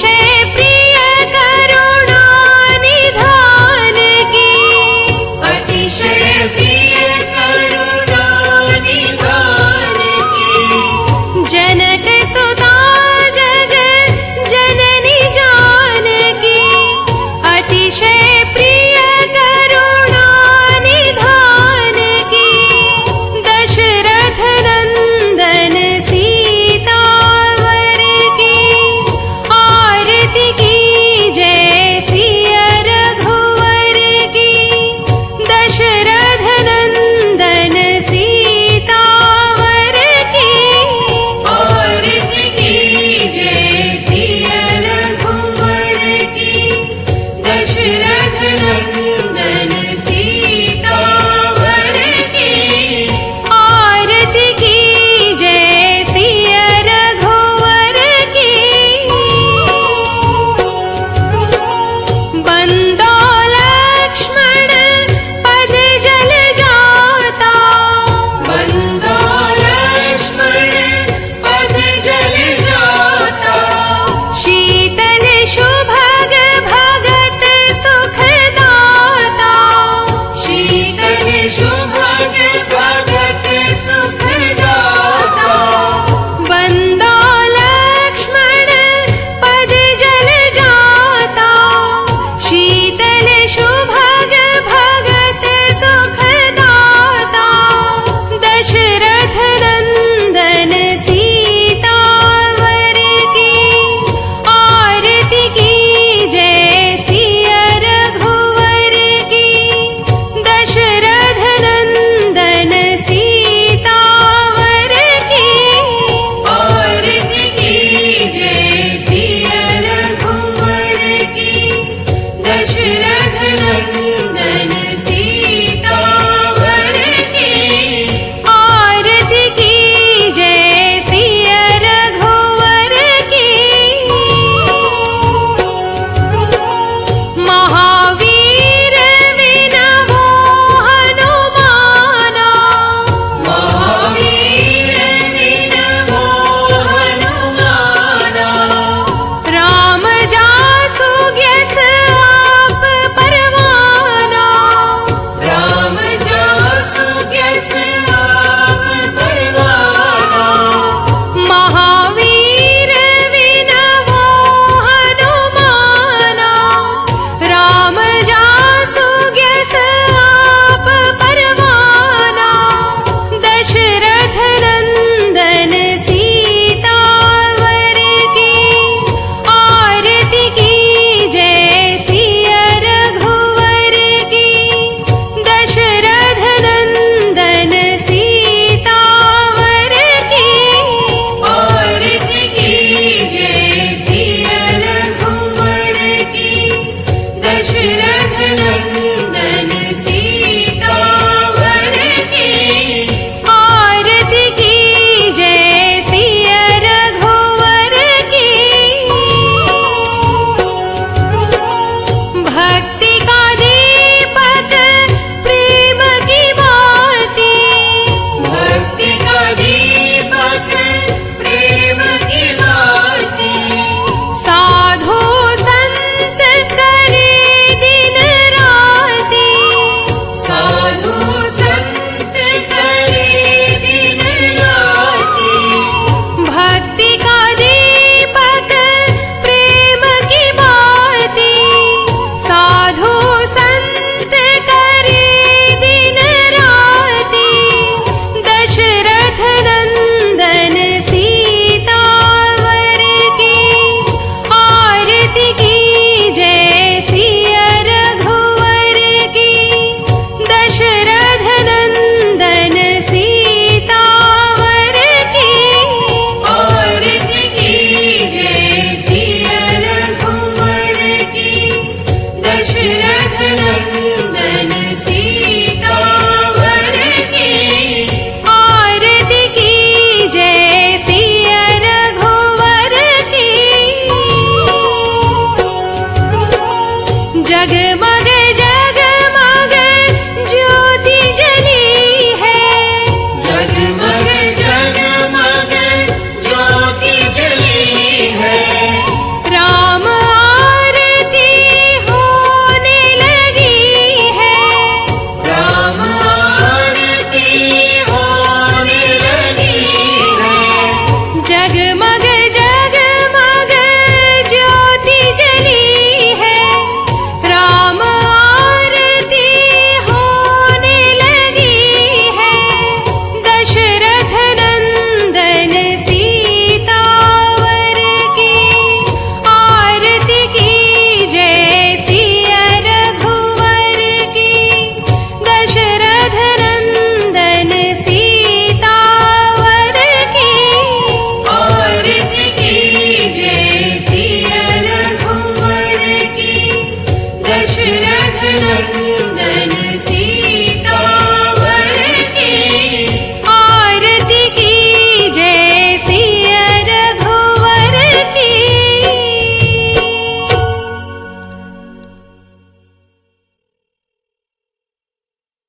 shame.